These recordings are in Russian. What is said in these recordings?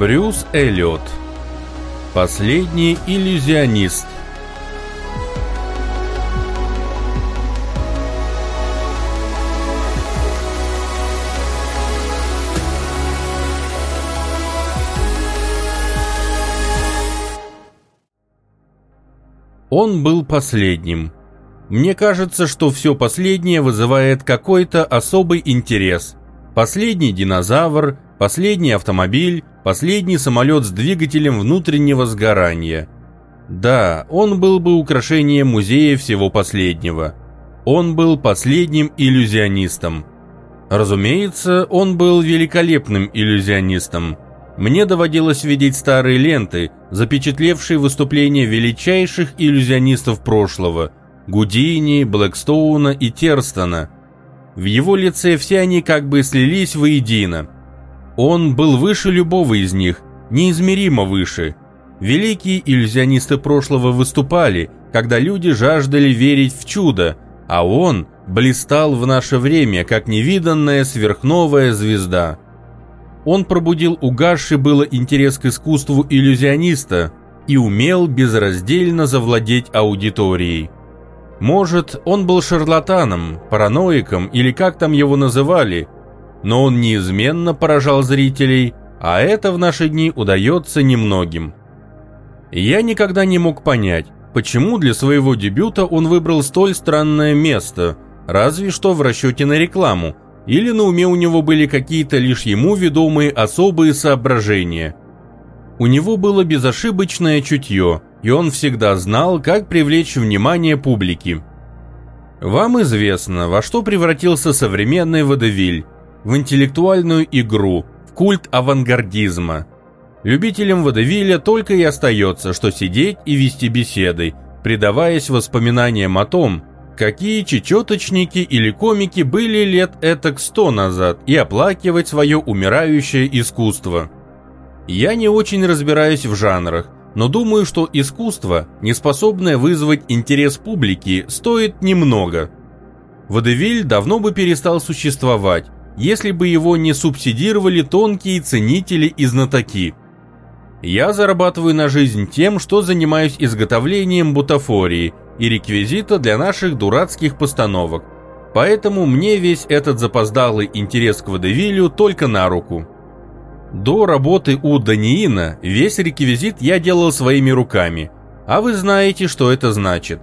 Брюс Эллиот Последний иллюзионист Он был последним. Мне кажется, что все последнее вызывает какой-то особый интерес. Последний динозавр, последний автомобиль, последний самолет с двигателем внутреннего сгорания. Да, он был бы украшением музея всего последнего. Он был последним иллюзионистом. Разумеется, он был великолепным иллюзионистом – мне доводилось видеть старые ленты, запечатлевшие выступления величайших иллюзионистов прошлого – Гудини, Блэкстоуна и Терстона. В его лице все они как бы слились воедино. Он был выше любого из них, неизмеримо выше. Великие иллюзионисты прошлого выступали, когда люди жаждали верить в чудо, а он блистал в наше время, как невиданная сверхновая звезда. Он пробудил угасший было интерес к искусству иллюзиониста и умел безраздельно завладеть аудиторией. Может, он был шарлатаном, параноиком или как там его называли, но он неизменно поражал зрителей, а это в наши дни удается немногим. Я никогда не мог понять, почему для своего дебюта он выбрал столь странное место, разве что в расчете на рекламу, или на уме у него были какие-то лишь ему ведомые особые соображения. У него было безошибочное чутье, и он всегда знал, как привлечь внимание публики. Вам известно, во что превратился современный водевиль, в интеллектуальную игру, в культ авангардизма. Любителям водевиля только и остается, что сидеть и вести беседы, предаваясь воспоминаниям о том, какие чечеточники или комики были лет этак сто назад и оплакивать свое умирающее искусство. Я не очень разбираюсь в жанрах, но думаю, что искусство, не способное вызвать интерес публики, стоит немного. Водевиль давно бы перестал существовать, если бы его не субсидировали тонкие ценители и знатоки. Я зарабатываю на жизнь тем, что занимаюсь изготовлением бутафории – и реквизита для наших дурацких постановок. Поэтому мне весь этот запоздалый интерес к водевилю только на руку. До работы у Даниина весь реквизит я делал своими руками. А вы знаете, что это значит.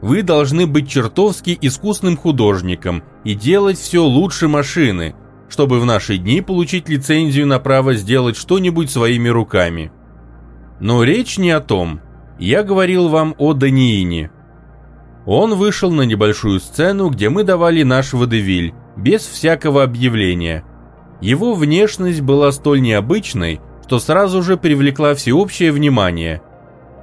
Вы должны быть чертовски искусным художником и делать все лучше машины, чтобы в наши дни получить лицензию на право сделать что-нибудь своими руками. Но речь не о том. Я говорил вам о Даниине. Он вышел на небольшую сцену, где мы давали наш водевиль, без всякого объявления. Его внешность была столь необычной, что сразу же привлекла всеобщее внимание.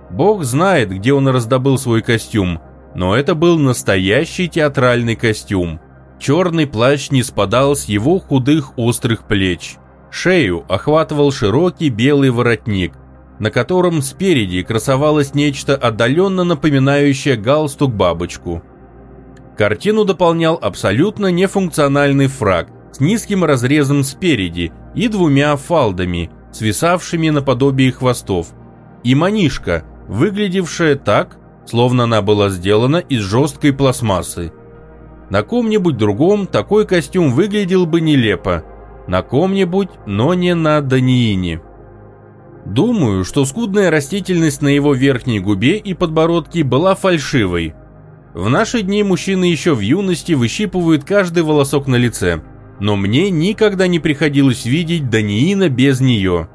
Бог знает, где он раздобыл свой костюм, но это был настоящий театральный костюм. Черный плащ не спадал с его худых острых плеч. Шею охватывал широкий белый воротник, на котором спереди красовалось нечто отдаленно напоминающее галстук-бабочку. Картину дополнял абсолютно нефункциональный фраг с низким разрезом спереди и двумя фалдами, свисавшими наподобие хвостов, и манишка, выглядевшая так, словно она была сделана из жесткой пластмассы. На ком-нибудь другом такой костюм выглядел бы нелепо, на ком-нибудь, но не на Даниине. Думаю, что скудная растительность на его верхней губе и подбородке была фальшивой. В наши дни мужчины еще в юности выщипывают каждый волосок на лице, но мне никогда не приходилось видеть Даниина без нее.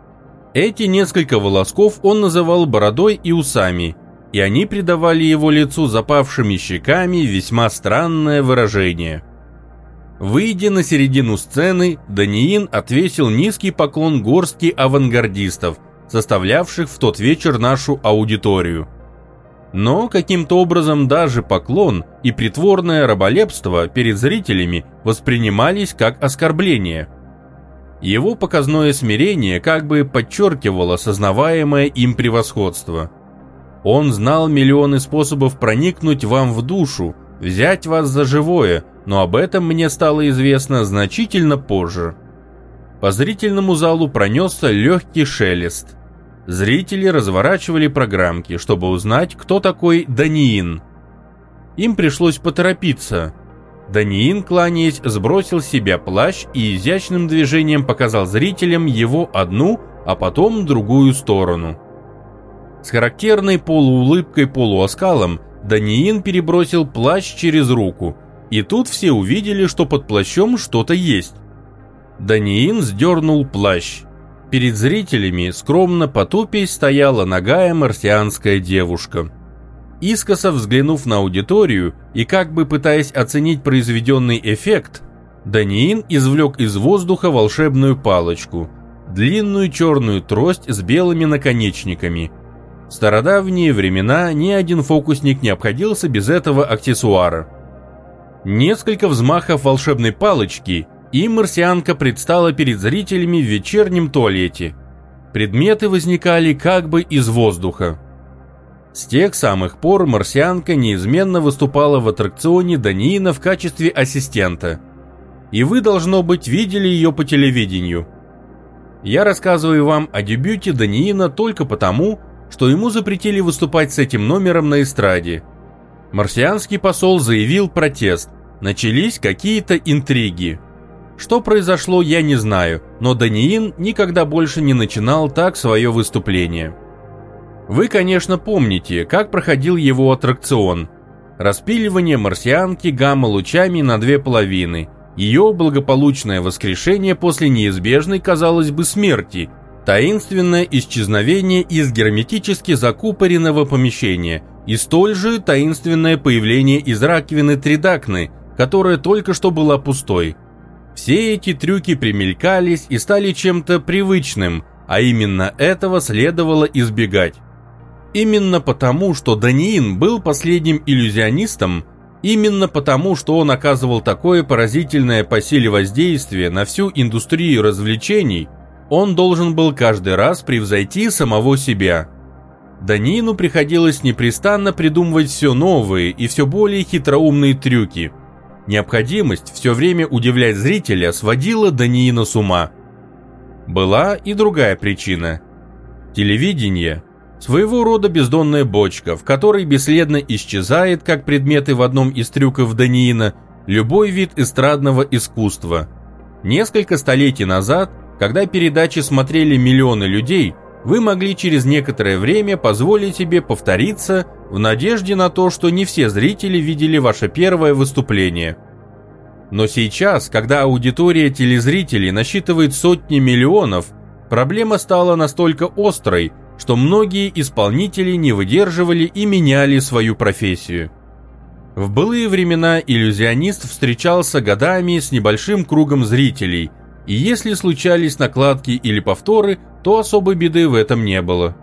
Эти несколько волосков он называл бородой и усами, и они придавали его лицу запавшими щеками весьма странное выражение. Выйдя на середину сцены, Даниин отвесил низкий поклон горстки авангардистов – составлявших в тот вечер нашу аудиторию. Но каким-то образом даже поклон и притворное раболепство перед зрителями воспринимались как оскорбление. Его показное смирение как бы подчеркивало сознаваемое им превосходство. Он знал миллионы способов проникнуть вам в душу, взять вас за живое, но об этом мне стало известно значительно позже. по зрительному залу пронесся легкий шелест. Зрители разворачивали программки, чтобы узнать, кто такой Даниин. Им пришлось поторопиться. Даниин, кланяясь, сбросил с себя плащ и изящным движением показал зрителям его одну, а потом другую сторону. С характерной полуулыбкой-полуоскалом Даниин перебросил плащ через руку, и тут все увидели, что под плащом что-то есть. Даниин сдернул плащ. Перед зрителями, скромно потупясь, стояла ногая марсианская девушка. Искоса взглянув на аудиторию и как бы пытаясь оценить произведенный эффект, Даниин извлек из воздуха волшебную палочку, длинную черную трость с белыми наконечниками. В стародавние времена ни один фокусник не обходился без этого аксессуара. Несколько взмахов волшебной палочки, и марсианка предстала перед зрителями в вечернем туалете. Предметы возникали как бы из воздуха. С тех самых пор марсианка неизменно выступала в аттракционе Даниина в качестве ассистента. И вы, должно быть, видели ее по телевидению. Я рассказываю вам о дебюте Даниина только потому, что ему запретили выступать с этим номером на эстраде. Марсианский посол заявил протест. Начались какие-то интриги. Что произошло, я не знаю, но Даниин никогда больше не начинал так свое выступление. Вы, конечно, помните, как проходил его аттракцион. Распиливание марсианки гамма-лучами на две половины, ее благополучное воскрешение после неизбежной, казалось бы, смерти, таинственное исчезновение из герметически закупоренного помещения и столь же таинственное появление из раковины Тридакны, которая только что была пустой. Все эти трюки примелькались и стали чем-то привычным, а именно этого следовало избегать. Именно потому, что Даниин был последним иллюзионистом, именно потому, что он оказывал такое поразительное по силе воздействие на всю индустрию развлечений, он должен был каждый раз превзойти самого себя. Даниину приходилось непрестанно придумывать все новые и все более хитроумные трюки. Необходимость все время удивлять зрителя сводила Даниина с ума. Была и другая причина. Телевидение Своего рода бездонная бочка, в которой бесследно исчезает, как предметы в одном из трюков Даниина, любой вид эстрадного искусства. Несколько столетий назад, когда передачи смотрели миллионы людей, вы могли через некоторое время позволить себе повториться в надежде на то, что не все зрители видели ваше первое выступление. Но сейчас, когда аудитория телезрителей насчитывает сотни миллионов, проблема стала настолько острой, что многие исполнители не выдерживали и меняли свою профессию. В былые времена иллюзионист встречался годами с небольшим кругом зрителей, и если случались накладки или повторы, то особой беды в этом не было.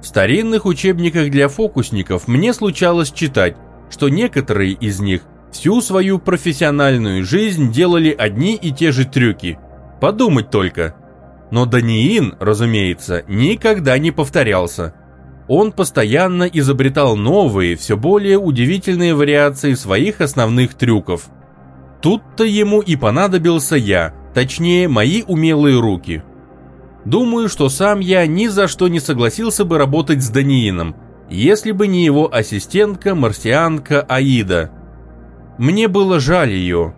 В старинных учебниках для фокусников мне случалось читать, что некоторые из них всю свою профессиональную жизнь делали одни и те же трюки. Подумать только – но Даниин, разумеется, никогда не повторялся. Он постоянно изобретал новые, все более удивительные вариации своих основных трюков. Тут-то ему и понадобился я, точнее, мои умелые руки. Думаю, что сам я ни за что не согласился бы работать с Даниином, если бы не его ассистентка-марсианка Аида. Мне было жаль ее.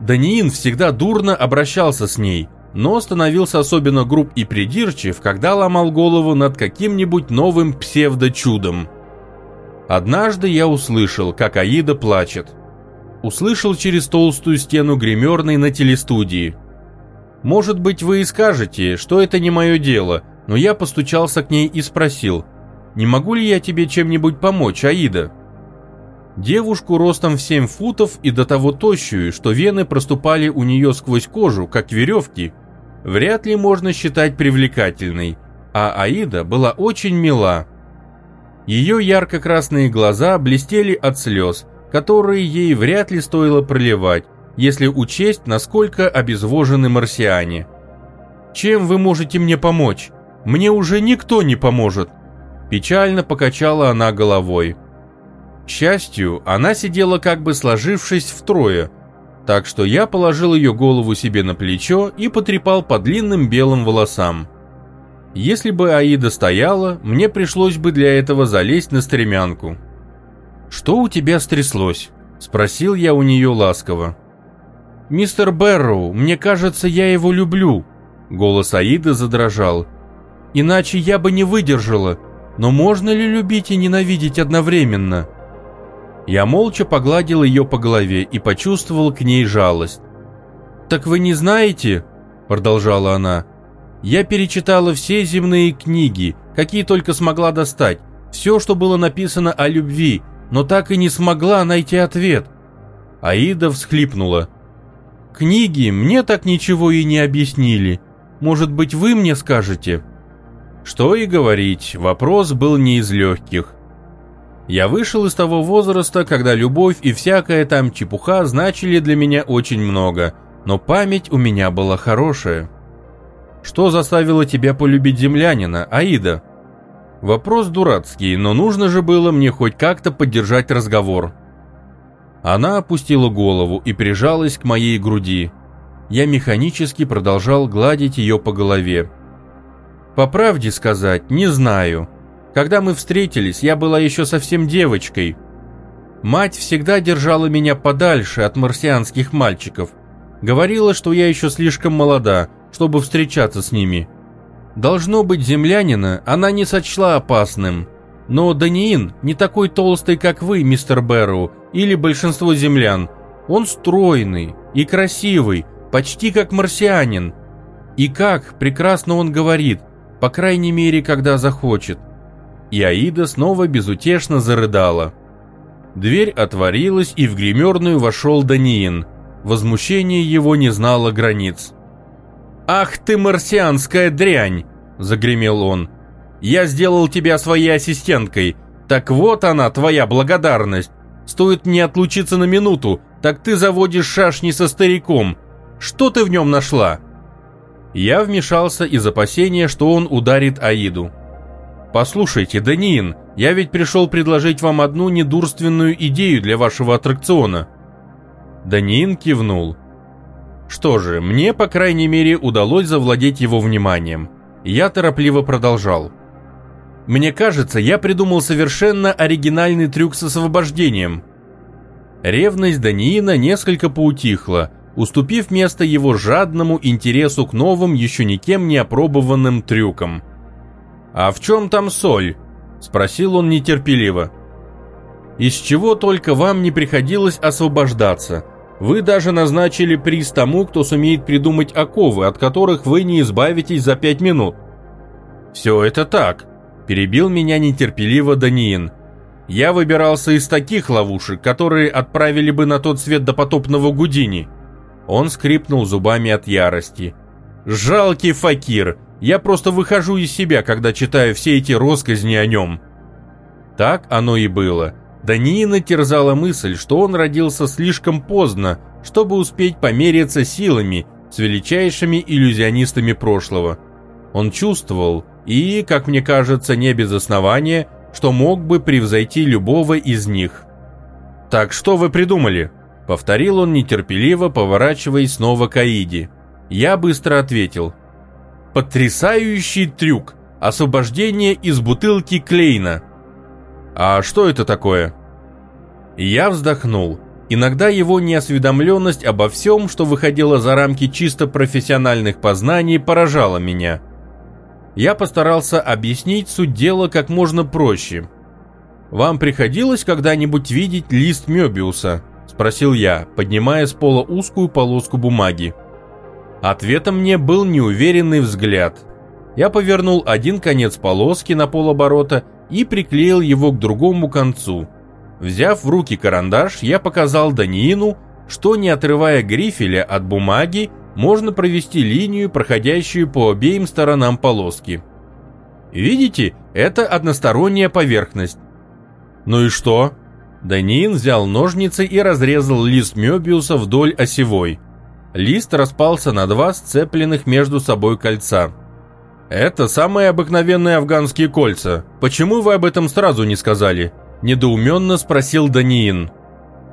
Даниин всегда дурно обращался с ней – но становился особенно груб и придирчив, когда ломал голову над каким-нибудь новым псевдо-чудом. Однажды я услышал, как Аида плачет. Услышал через толстую стену гримерной на телестудии. Может быть, вы и скажете, что это не мое дело, но я постучался к ней и спросил, не могу ли я тебе чем-нибудь помочь, Аида? Девушку ростом в 7 футов и до того тощую, что вены проступали у нее сквозь кожу, как веревки, вряд ли можно считать привлекательной, а Аида была очень мила. Ее ярко-красные глаза блестели от слез, которые ей вряд ли стоило проливать, если учесть, насколько обезвожены марсиане. «Чем вы можете мне помочь? Мне уже никто не поможет!» Печально покачала она головой. К счастью, она сидела как бы сложившись втрое. так что я положил ее голову себе на плечо и потрепал по длинным белым волосам. Если бы Аида стояла, мне пришлось бы для этого залезть на стремянку. «Что у тебя стряслось?» – спросил я у нее ласково. «Мистер Бэрроу, мне кажется, я его люблю», – голос Аиды задрожал. «Иначе я бы не выдержала, но можно ли любить и ненавидеть одновременно?» Я молча погладил ее по голове и почувствовал к ней жалость. «Так вы не знаете?» – продолжала она. «Я перечитала все земные книги, какие только смогла достать, все, что было написано о любви, но так и не смогла найти ответ». Аида всхлипнула. «Книги мне так ничего и не объяснили. Может быть, вы мне скажете?» Что и говорить, вопрос был не из легких. Я вышел из того возраста, когда любовь и всякая там чепуха значили для меня очень много, но память у меня была хорошая. Что заставило тебя полюбить землянина, Аида? Вопрос дурацкий, но нужно же было мне хоть как-то поддержать разговор. Она опустила голову и прижалась к моей груди. Я механически продолжал гладить ее по голове. По правде сказать, не знаю. Когда мы встретились, я была еще совсем девочкой. Мать всегда держала меня подальше от марсианских мальчиков. Говорила, что я еще слишком молода, чтобы встречаться с ними. Должно быть, землянина она не сочла опасным. Но Даниин не такой толстый, как вы, мистер Бэрроу, или большинство землян. Он стройный и красивый, почти как марсианин. И как прекрасно он говорит, по крайней мере, когда захочет и Аида снова безутешно зарыдала. Дверь отворилась, и в гримерную вошел Даниин. Возмущение его не знало границ. «Ах ты, марсианская дрянь!» – загремел он. «Я сделал тебя своей ассистенткой. Так вот она, твоя благодарность. Стоит мне отлучиться на минуту, так ты заводишь шашни со стариком. Что ты в нем нашла?» Я вмешался из опасения, что он ударит Аиду. «Послушайте, Даниин, я ведь пришел предложить вам одну недурственную идею для вашего аттракциона». Даниин кивнул. Что же, мне, по крайней мере, удалось завладеть его вниманием. Я торопливо продолжал. Мне кажется, я придумал совершенно оригинальный трюк с освобождением. Ревность Даниина несколько поутихла, уступив место его жадному интересу к новым, еще никем не опробованным трюкам – «А в чем там соль?» – спросил он нетерпеливо. «Из чего только вам не приходилось освобождаться? Вы даже назначили приз тому, кто сумеет придумать оковы, от которых вы не избавитесь за пять минут». «Все это так», – перебил меня нетерпеливо Даниин. «Я выбирался из таких ловушек, которые отправили бы на тот свет допотопного Гудини». Он скрипнул зубами от ярости. «Жалкий факир! Я просто выхожу из себя, когда читаю все эти росказни о нем. Так оно и было. Даниина терзала мысль, что он родился слишком поздно, чтобы успеть помериться силами с величайшими иллюзионистами прошлого. Он чувствовал, и, как мне кажется, не без основания, что мог бы превзойти любого из них. «Так что вы придумали?» — повторил он нетерпеливо, поворачиваясь снова к Аиде. Я быстро ответил. Потрясающий трюк. Освобождение из бутылки Клейна. А что это такое? Я вздохнул. Иногда его неосведомленность обо всем, что выходило за рамки чисто профессиональных познаний, поражала меня. Я постарался объяснить суть дела как можно проще. «Вам приходилось когда-нибудь видеть лист Мёбиуса?» – спросил я, поднимая с пола узкую полоску бумаги. Ответом мне был неуверенный взгляд. Я повернул один конец полоски на полоборота и приклеил его к другому концу. Взяв в руки карандаш, я показал Даниину, что не отрывая грифеля от бумаги, можно провести линию, проходящую по обеим сторонам полоски. Видите, это односторонняя поверхность. Ну и что? Даниин взял ножницы и разрезал лист Мёбиуса вдоль осевой. Лист распался на два сцепленных между собой кольца. «Это самые обыкновенные афганские кольца. Почему вы об этом сразу не сказали?» – недоуменно спросил Даниин.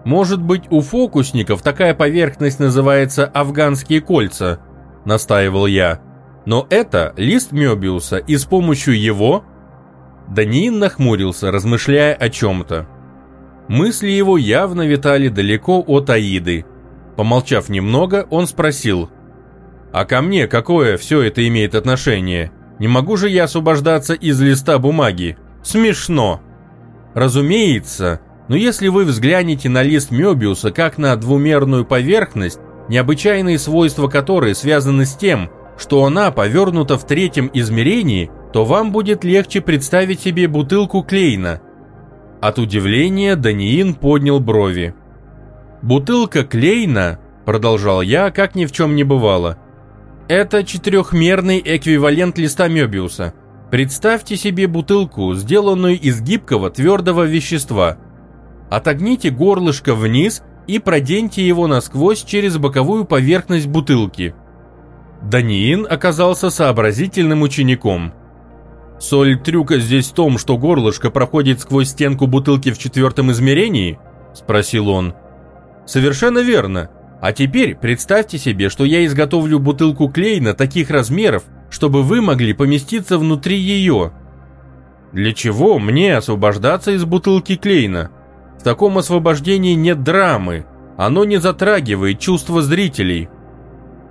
Может быть, у фокусников такая поверхность называется афганские кольца, настаивал я. Но это лист Мёбиуса, и с помощью его... Даниин нахмурился, размышляя о чем-то. Мысли его явно витали далеко от Аиды. Помолчав немного, он спросил. «А ко мне какое все это имеет отношение? Не могу же я освобождаться из листа бумаги? Смешно!» «Разумеется, но если вы взглянете на лист Мёбиуса как на двумерную поверхность, необычайные свойства которой связаны с тем, что она повернута в третьем измерении, то вам будет легче представить себе бутылку Клейна. От удивления Даниин поднял брови. «Бутылка Клейна», — продолжал я, как ни в чем не бывало, — «это четырехмерный эквивалент листа Мёбиуса. Представьте себе бутылку, сделанную из гибкого твердого вещества — Отогните горлышко вниз и проденьте его насквозь через боковую поверхность бутылки. Даниин оказался сообразительным учеником. «Соль трюка здесь в том, что горлышко проходит сквозь стенку бутылки в четвертом измерении?» – спросил он. «Совершенно верно. А теперь представьте себе, что я изготовлю бутылку клейна таких размеров, чтобы вы могли поместиться внутри ее. Для чего мне освобождаться из бутылки клейна?» В таком освобождении нет драмы, оно не затрагивает чувства зрителей.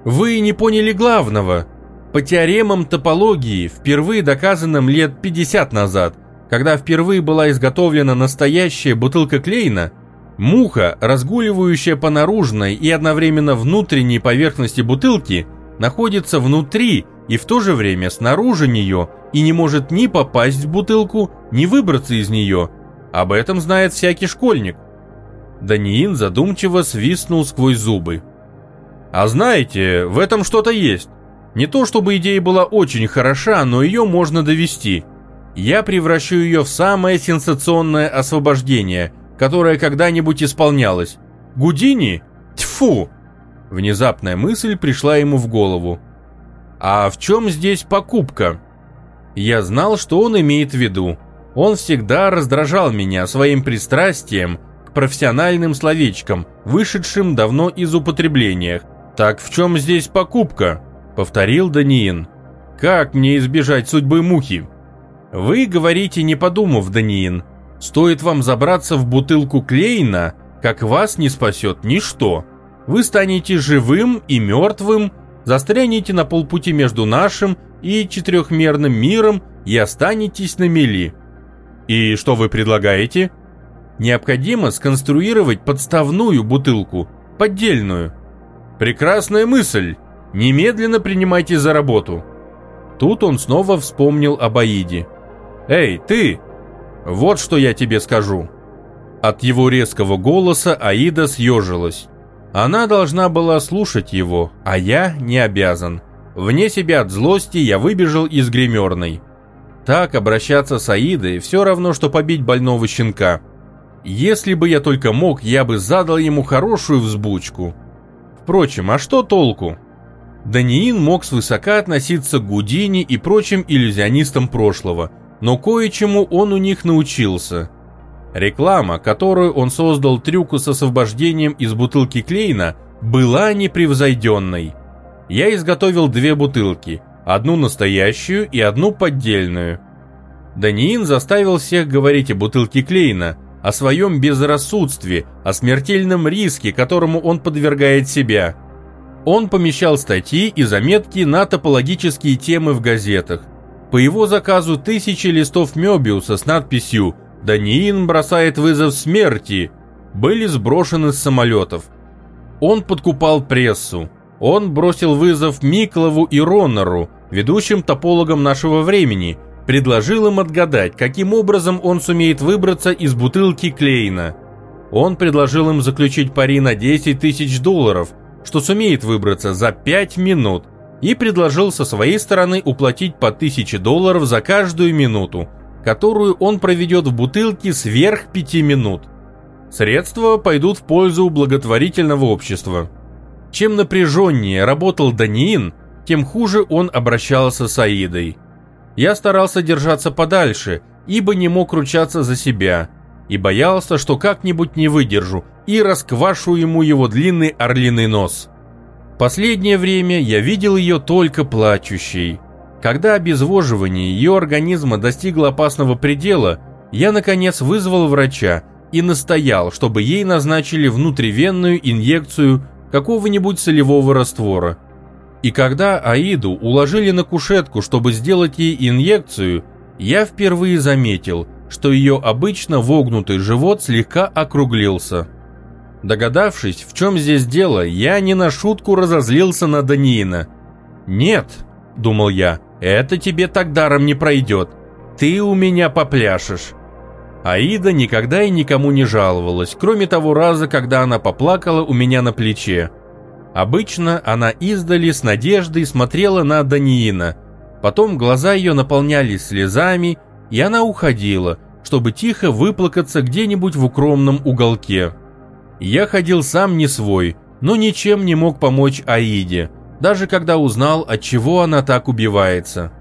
Вы не поняли главного. По теоремам топологии, впервые доказанным лет 50 назад, когда впервые была изготовлена настоящая бутылка Клейна, муха, разгуливающая по наружной и одновременно внутренней поверхности бутылки, находится внутри и в то же время снаружи нее и не может ни попасть в бутылку, ни выбраться из нее – об этом знает всякий школьник. Даниин задумчиво свистнул сквозь зубы. А знаете, в этом что-то есть. Не то чтобы идея была очень хороша, но ее можно довести. Я превращу ее в самое сенсационное освобождение, которое когда-нибудь исполнялось. Гудини? Тьфу! Внезапная мысль пришла ему в голову. А в чем здесь покупка? Я знал, что он имеет в виду. Он всегда раздражал меня своим пристрастием к профессиональным словечкам, вышедшим давно из употребления. «Так в чем здесь покупка?» – повторил Даниин. «Как мне избежать судьбы мухи?» «Вы говорите, не подумав, Даниин. Стоит вам забраться в бутылку Клейна, как вас не спасет ничто. Вы станете живым и мертвым, застрянете на полпути между нашим и четырехмерным миром и останетесь на мели. И что вы предлагаете? Необходимо сконструировать подставную бутылку, поддельную. Прекрасная мысль. Немедленно принимайте за работу. Тут он снова вспомнил об Аиде. Эй, ты! Вот что я тебе скажу. От его резкого голоса Аида съежилась. Она должна была слушать его, а я не обязан. Вне себя от злости я выбежал из гримерной. Так обращаться с Аидой все равно, что побить больного щенка. Если бы я только мог, я бы задал ему хорошую взбучку. Впрочем, а что толку? Даниин мог свысока относиться к Гудини и прочим иллюзионистам прошлого, но кое-чему он у них научился. Реклама, которую он создал трюку с освобождением из бутылки Клейна, была непревзойденной. Я изготовил две бутылки – одну настоящую и одну поддельную. Даниин заставил всех говорить о бутылке Клейна, о своем безрассудстве, о смертельном риске, которому он подвергает себя. Он помещал статьи и заметки на топологические темы в газетах. По его заказу тысячи листов Мёбиуса с надписью «Даниин бросает вызов смерти» были сброшены с самолетов. Он подкупал прессу. Он бросил вызов Миклову и Роннеру, ведущим топологом нашего времени, предложил им отгадать, каким образом он сумеет выбраться из бутылки Клейна. Он предложил им заключить пари на 10 тысяч долларов, что сумеет выбраться за 5 минут, и предложил со своей стороны уплатить по 1000 долларов за каждую минуту, которую он проведет в бутылке сверх 5 минут. Средства пойдут в пользу благотворительного общества. Чем напряженнее работал Даниин, тем хуже он обращался с Аидой. Я старался держаться подальше, ибо не мог ручаться за себя. и боялся, что как-нибудь не выдержу и расквашу ему его длинный орлиный нос. Последнее время я видел ее только плачущей. Когда обезвоживание ее организма достигло опасного предела, я, наконец, вызвал врача и настоял, чтобы ей назначили внутривенную инъекцию какого-нибудь солевого раствора. И когда Аиду уложили на кушетку, чтобы сделать ей инъекцию, я впервые заметил, что ее обычно вогнутый живот слегка округлился. Догадавшись, в чем здесь дело, я не на шутку разозлился на Даниина. «Нет», — думал я, — «это тебе так даром не пройдет. Ты у меня попляшешь». Аида никогда и никому не жаловалась, кроме того раза, когда она поплакала у меня на плече. Обычно она издали с надеждой смотрела на Даниина. Потом глаза ее наполнялись слезами, и она уходила, чтобы тихо выплакаться где-нибудь в укромном уголке. Я ходил сам не свой, но ничем не мог помочь Аиде, даже когда узнал, от чего она так убивается.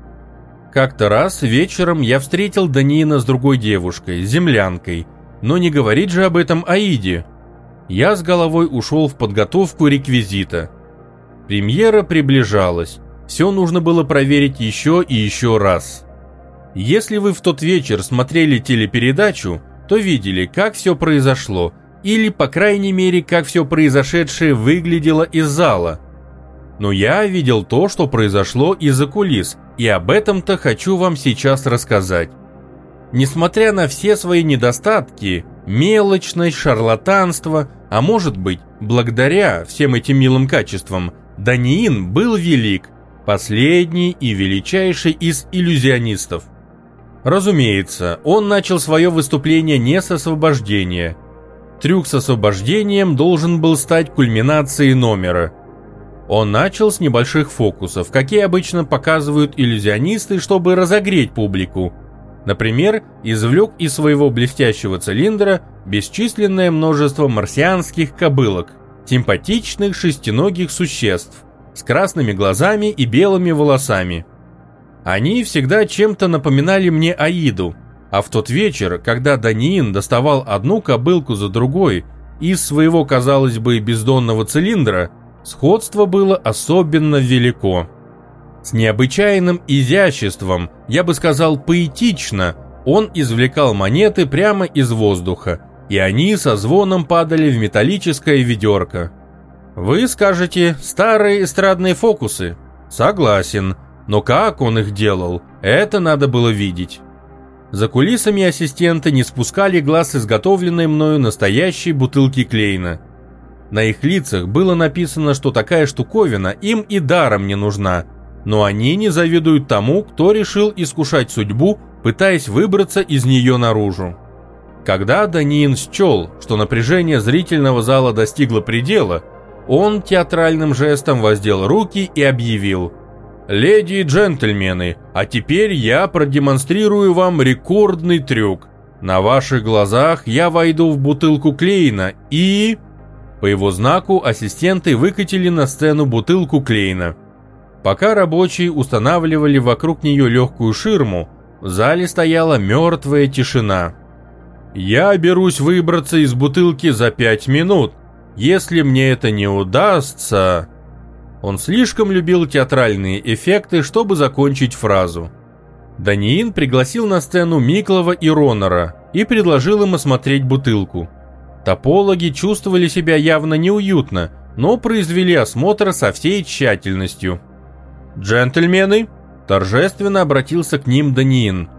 Как-то раз вечером я встретил Даниина с другой девушкой, землянкой, но не говорит же об этом Аиде. Я с головой ушел в подготовку реквизита. Премьера приближалась, все нужно было проверить еще и еще раз. Если вы в тот вечер смотрели телепередачу, то видели, как все произошло, или, по крайней мере, как все произошедшее выглядело из зала. Но я видел то, что произошло из-за кулис, и об этом-то хочу вам сейчас рассказать. Несмотря на все свои недостатки, мелочность, шарлатанство, а может быть, благодаря всем этим милым качествам, Даниин был велик, последний и величайший из иллюзионистов. Разумеется, он начал свое выступление не с освобождения. Трюк с освобождением должен был стать кульминацией номера – он начал с небольших фокусов, какие обычно показывают иллюзионисты, чтобы разогреть публику. Например, извлек из своего блестящего цилиндра бесчисленное множество марсианских кобылок, симпатичных шестиногих существ, с красными глазами и белыми волосами. Они всегда чем-то напоминали мне Аиду, а в тот вечер, когда Даниин доставал одну кобылку за другой из своего, казалось бы, бездонного цилиндра, Сходство было особенно велико. С необычайным изяществом, я бы сказал поэтично, он извлекал монеты прямо из воздуха, и они со звоном падали в металлическое ведерко. Вы скажете, старые эстрадные фокусы. Согласен, но как он их делал, это надо было видеть. За кулисами ассистенты не спускали глаз изготовленной мною настоящей бутылки Клейна. На их лицах было написано, что такая штуковина им и даром не нужна, но они не завидуют тому, кто решил искушать судьбу, пытаясь выбраться из нее наружу. Когда Даниин счел, что напряжение зрительного зала достигло предела, он театральным жестом воздел руки и объявил «Леди и джентльмены, а теперь я продемонстрирую вам рекордный трюк. На ваших глазах я войду в бутылку Клейна и...» По его знаку ассистенты выкатили на сцену бутылку Клейна. Пока рабочие устанавливали вокруг нее легкую ширму, в зале стояла мертвая тишина. «Я берусь выбраться из бутылки за пять минут. Если мне это не удастся...» Он слишком любил театральные эффекты, чтобы закончить фразу. Даниин пригласил на сцену Миклова и Ронора и предложил им осмотреть бутылку. Топологи чувствовали себя явно неуютно, но произвели осмотр со всей тщательностью. «Джентльмены!» – торжественно обратился к ним Даниин.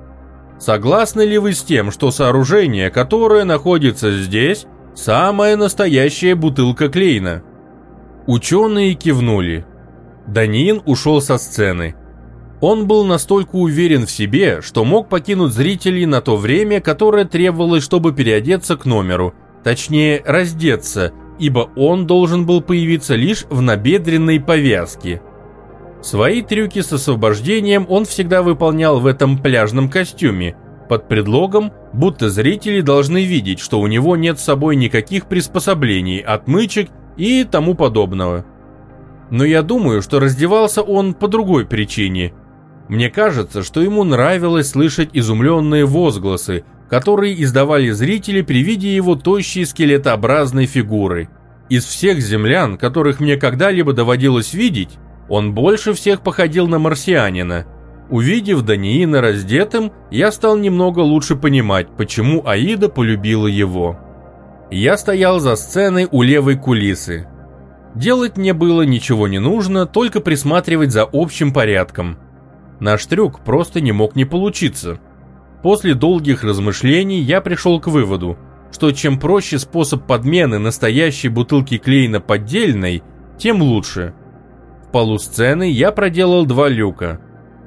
«Согласны ли вы с тем, что сооружение, которое находится здесь, самая настоящая бутылка Клейна?» Ученые кивнули. Даниин ушел со сцены. Он был настолько уверен в себе, что мог покинуть зрителей на то время, которое требовалось, чтобы переодеться к номеру – Точнее, раздеться, ибо он должен был появиться лишь в набедренной повязке. Свои трюки с освобождением он всегда выполнял в этом пляжном костюме, под предлогом, будто зрители должны видеть, что у него нет с собой никаких приспособлений, отмычек и тому подобного. Но я думаю, что раздевался он по другой причине. Мне кажется, что ему нравилось слышать изумленные возгласы, которые издавали зрители при виде его тощей скелетообразной фигуры. Из всех землян, которых мне когда-либо доводилось видеть, он больше всех походил на марсианина. Увидев Даниина раздетым, я стал немного лучше понимать, почему Аида полюбила его. Я стоял за сценой у левой кулисы. Делать мне было ничего не нужно, только присматривать за общим порядком. Наш трюк просто не мог не получиться. После долгих размышлений я пришел к выводу, что чем проще способ подмены настоящей бутылки клея поддельной, тем лучше. Полу сцены я проделал два люка.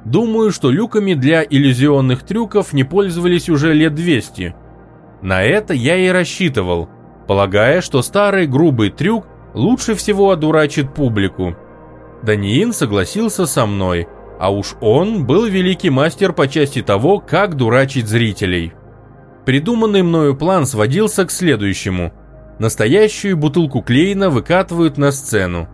Думаю, что люками для иллюзионных трюков не пользовались уже лет 200. На это я и рассчитывал, полагая, что старый грубый трюк лучше всего одурачит публику. Даниин согласился со мной – а уж он был великий мастер по части того, как дурачить зрителей. Придуманный мною план сводился к следующему. Настоящую бутылку Клейна выкатывают на сцену.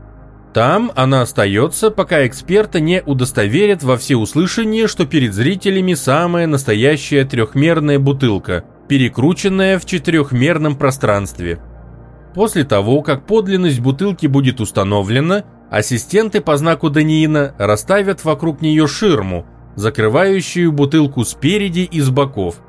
Там она остается, пока эксперта не удостоверят во всеуслышание, что перед зрителями самая настоящая трехмерная бутылка, перекрученная в четырехмерном пространстве. После того, как подлинность бутылки будет установлена, Ассистенты по знаку Даниина расставят вокруг нее ширму, закрывающую бутылку спереди и с боков.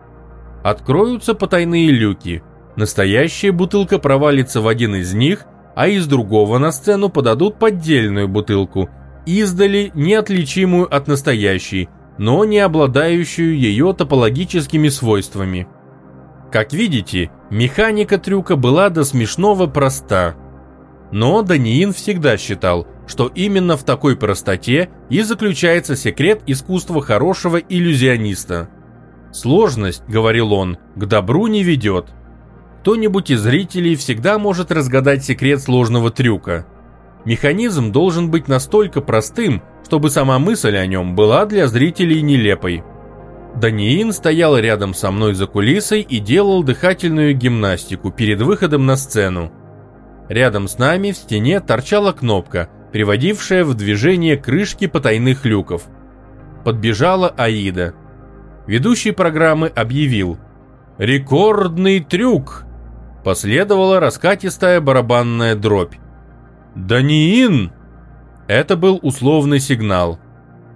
Откроются потайные люки. Настоящая бутылка провалится в один из них, а из другого на сцену подадут поддельную бутылку, издали неотличимую от настоящей, но не обладающую ее топологическими свойствами. Как видите, механика трюка была до смешного проста – но Даниин всегда считал, что именно в такой простоте и заключается секрет искусства хорошего иллюзиониста. «Сложность, — говорил он, — к добру не ведет. Кто-нибудь из зрителей всегда может разгадать секрет сложного трюка. Механизм должен быть настолько простым, чтобы сама мысль о нем была для зрителей нелепой. Даниин стоял рядом со мной за кулисой и делал дыхательную гимнастику перед выходом на сцену. Рядом с нами в стене торчала кнопка, приводившая в движение крышки потайных люков. Подбежала Аида. Ведущий программы объявил «Рекордный трюк!» Последовала раскатистая барабанная дробь. «Даниин!» Это был условный сигнал.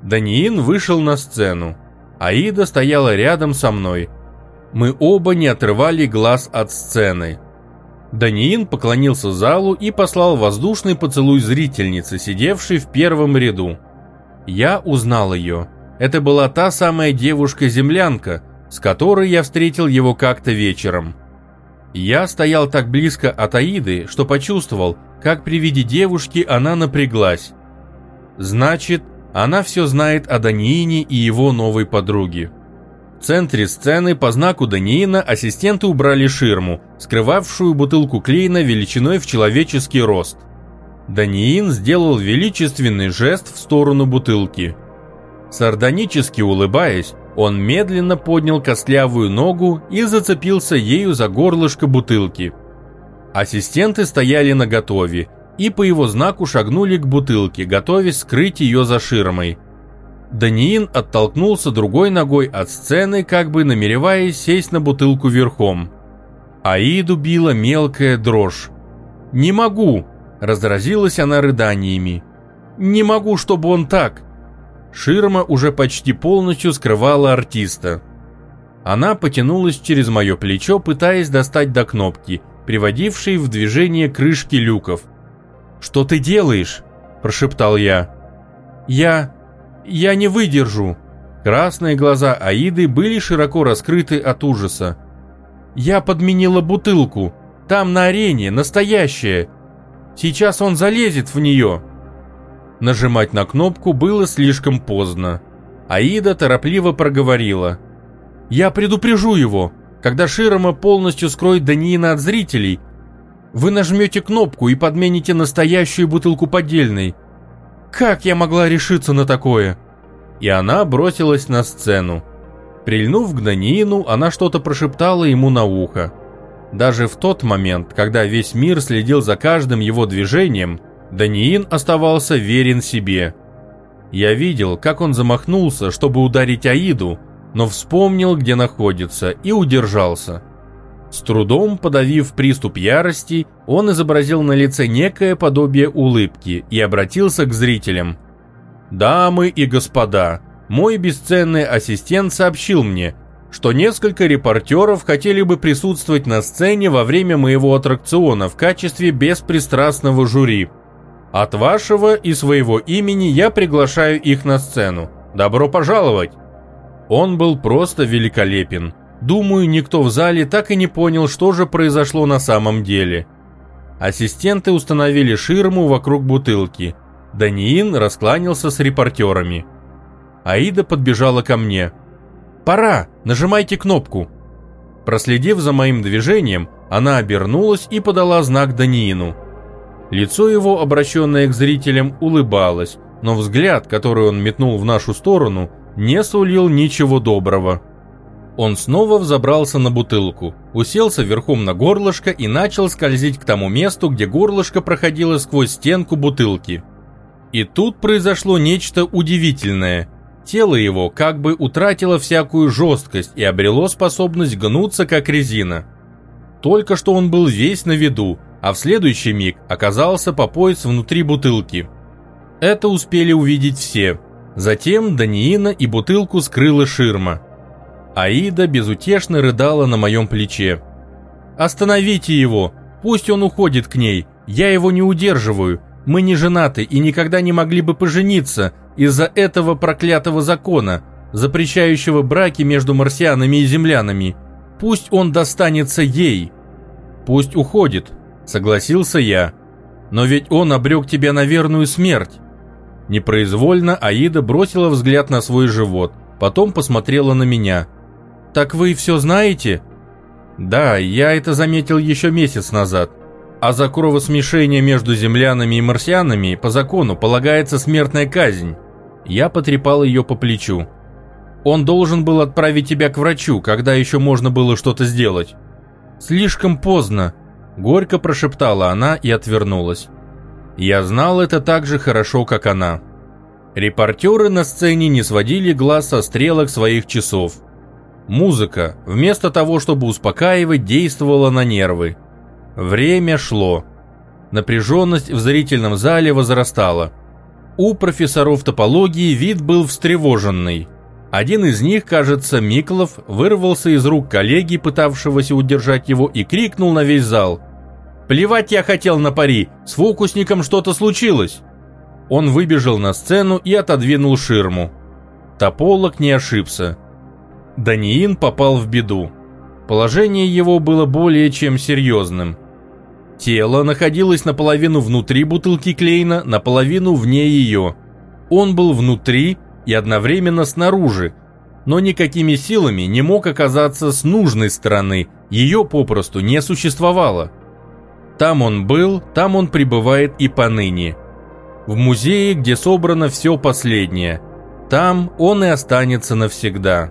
Даниин вышел на сцену. Аида стояла рядом со мной. Мы оба не отрывали глаз от сцены. Даниин поклонился залу и послал воздушный поцелуй зрительнице, сидевшей в первом ряду. Я узнал ее. Это была та самая девушка-землянка, с которой я встретил его как-то вечером. Я стоял так близко от Аиды, что почувствовал, как при виде девушки она напряглась. Значит, она все знает о Даниине и его новой подруге. В центре сцены по знаку Даниина ассистенты убрали ширму, скрывавшую бутылку Клейна величиной в человеческий рост. Даниин сделал величественный жест в сторону бутылки. Сардонически улыбаясь, он медленно поднял костлявую ногу и зацепился ею за горлышко бутылки. Ассистенты стояли наготове и по его знаку шагнули к бутылке, готовясь скрыть ее за ширмой – Даниин оттолкнулся другой ногой от сцены, как бы намереваясь сесть на бутылку верхом. Аиду била мелкая дрожь. «Не могу!» – разразилась она рыданиями. «Не могу, чтобы он так!» Ширма уже почти полностью скрывала артиста. Она потянулась через мое плечо, пытаясь достать до кнопки, приводившей в движение крышки люков. «Что ты делаешь?» – прошептал я. «Я...» Я не выдержу!» Красные глаза Аиды были широко раскрыты от ужаса. «Я подменила бутылку. Там на арене, настоящая. Сейчас он залезет в нее». Нажимать на кнопку было слишком поздно. Аида торопливо проговорила. «Я предупрежу его. Когда Широма полностью скроет Даниина от зрителей, вы нажмете кнопку и подмените настоящую бутылку поддельной. Как я могла решиться на такое? И она бросилась на сцену. Прильнув к Даниину, она что-то прошептала ему на ухо. Даже в тот момент, когда весь мир следил за каждым его движением, Даниин оставался верен себе. Я видел, как он замахнулся, чтобы ударить Аиду, но вспомнил, где находится, и удержался. С трудом подавив приступ ярости, он изобразил на лице некое подобие улыбки и обратился к зрителям. «Дамы и господа, мой бесценный ассистент сообщил мне, что несколько репортеров хотели бы присутствовать на сцене во время моего аттракциона в качестве беспристрастного жюри. От вашего и своего имени я приглашаю их на сцену. Добро пожаловать!» Он был просто великолепен. Думаю, никто в зале так и не понял, что же произошло на самом деле. Ассистенты установили ширму вокруг бутылки. Даниин раскланялся с репортерами. Аида подбежала ко мне. «Пора! Нажимайте кнопку!» Проследив за моим движением, она обернулась и подала знак Даниину. Лицо его, обращенное к зрителям, улыбалось, но взгляд, который он метнул в нашу сторону, не сулил ничего доброго. Он снова взобрался на бутылку, уселся верхом на горлышко и начал скользить к тому месту, где горлышко проходило сквозь стенку бутылки. И тут произошло нечто удивительное. Тело его как бы утратило всякую жесткость и обрело способность гнуться, как резина. Только что он был весь на виду, а в следующий миг оказался по пояс внутри бутылки. Это успели увидеть все. Затем Даниина и бутылку скрыла ширма. Аида безутешно рыдала на моем плече. «Остановите его! Пусть он уходит к ней! Я его не удерживаю! Мы не женаты и никогда не могли бы пожениться из-за этого проклятого закона, запрещающего браки между марсианами и землянами. Пусть он достанется ей!» «Пусть уходит», — согласился я. «Но ведь он обрек тебя на верную смерть!» Непроизвольно Аида бросила взгляд на свой живот, потом посмотрела на меня — «Так вы все знаете?» «Да, я это заметил еще месяц назад. А за кровосмешение между землянами и марсианами по закону полагается смертная казнь». Я потрепал ее по плечу. «Он должен был отправить тебя к врачу, когда еще можно было что-то сделать». «Слишком поздно», — горько прошептала она и отвернулась. Я знал это так же хорошо, как она. Репортеры на сцене не сводили глаз со стрелок своих часов. Музыка, вместо того, чтобы успокаивать, действовала на нервы. Время шло. Напряженность в зрительном зале возрастала. У профессоров топологии вид был встревоженный. Один из них, кажется, Миклов, вырвался из рук коллеги, пытавшегося удержать его, и крикнул на весь зал. «Плевать я хотел на пари! С фокусником что-то случилось!» Он выбежал на сцену и отодвинул ширму. Тополог не ошибся. Даниин попал в беду. Положение его было более чем серьезным. Тело находилось наполовину внутри бутылки Клейна, наполовину вне ее. Он был внутри и одновременно снаружи, но никакими силами не мог оказаться с нужной стороны, ее попросту не существовало. Там он был, там он пребывает и поныне. В музее, где собрано все последнее. Там он и останется навсегда.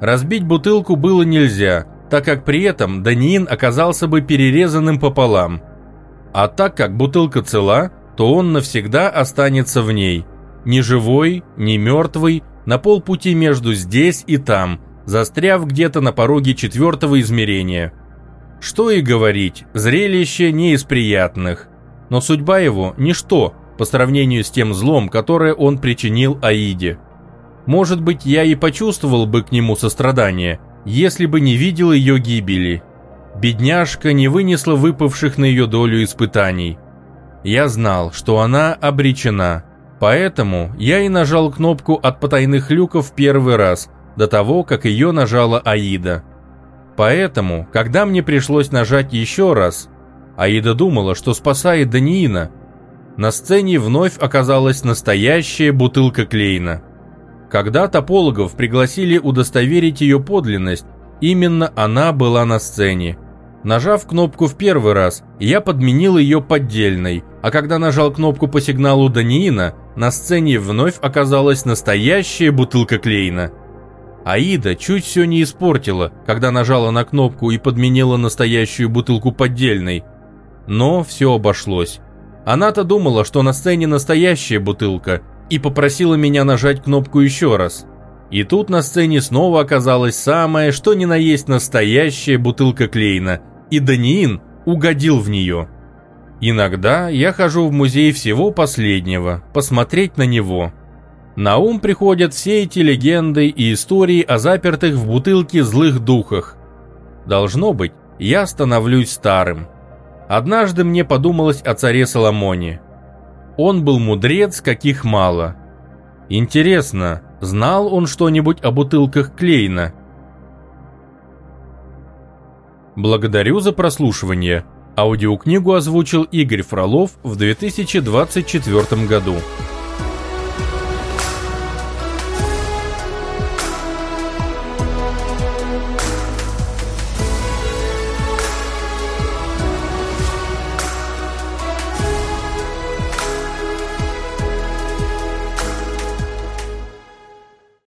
Разбить бутылку было нельзя, так как при этом Даниин оказался бы перерезанным пополам. А так как бутылка цела, то он навсегда останется в ней. Ни живой, ни мертвый, на полпути между здесь и там, застряв где-то на пороге четвертого измерения. Что и говорить, зрелище не из приятных. Но судьба его – ничто по сравнению с тем злом, которое он причинил Аиде. Может быть, я и почувствовал бы к нему сострадание, если бы не видел ее гибели. Бедняжка не вынесла выпавших на ее долю испытаний. Я знал, что она обречена, поэтому я и нажал кнопку от потайных люков первый раз, до того, как ее нажала Аида. Поэтому, когда мне пришлось нажать еще раз, Аида думала, что спасает Даниина. На сцене вновь оказалась настоящая бутылка Клейна. Когда топологов пригласили удостоверить ее подлинность, именно она была на сцене. Нажав кнопку в первый раз, я подменил ее поддельной, а когда нажал кнопку по сигналу Даниина, на сцене вновь оказалась настоящая бутылка Клейна. Аида чуть все не испортила, когда нажала на кнопку и подменила настоящую бутылку поддельной. Но все обошлось. Она-то думала, что на сцене настоящая бутылка, и попросила меня нажать кнопку еще раз. И тут на сцене снова оказалась самая, что ни на есть настоящая бутылка Клейна, и Даниин угодил в нее. Иногда я хожу в музей всего последнего, посмотреть на него. На ум приходят все эти легенды и истории о запертых в бутылке злых духах. Должно быть, я становлюсь старым. Однажды мне подумалось о царе Соломоне. Он был мудрец, каких мало. Интересно, знал он что-нибудь о бутылках Клейна? Благодарю за прослушивание. Аудиокнигу озвучил Игорь Фролов в 2024 году.